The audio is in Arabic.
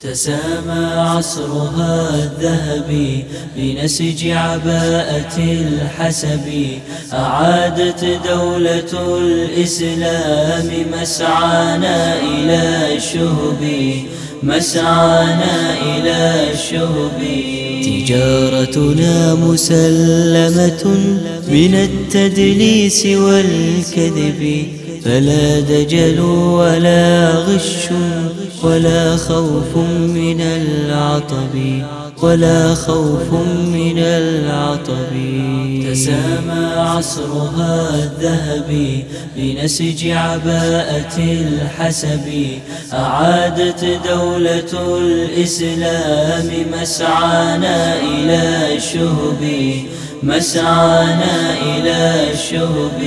تسامى عصرها الذهبي بنسج عباءة الحسب. أعادت دولة الإسلام مسعانا إلى الشهب مسعانا إلى الشهب. تجارتنا مسلمة من التدليس والكذب فلا دجل ولا غش ولا خوف من العطب ولا خوف من العطب. تسامى عصرها الذهبي بنسج عباءة الحسب. أعادت دولة الإسلام مسعانا إلى الشهب مسعانا إلى الشهب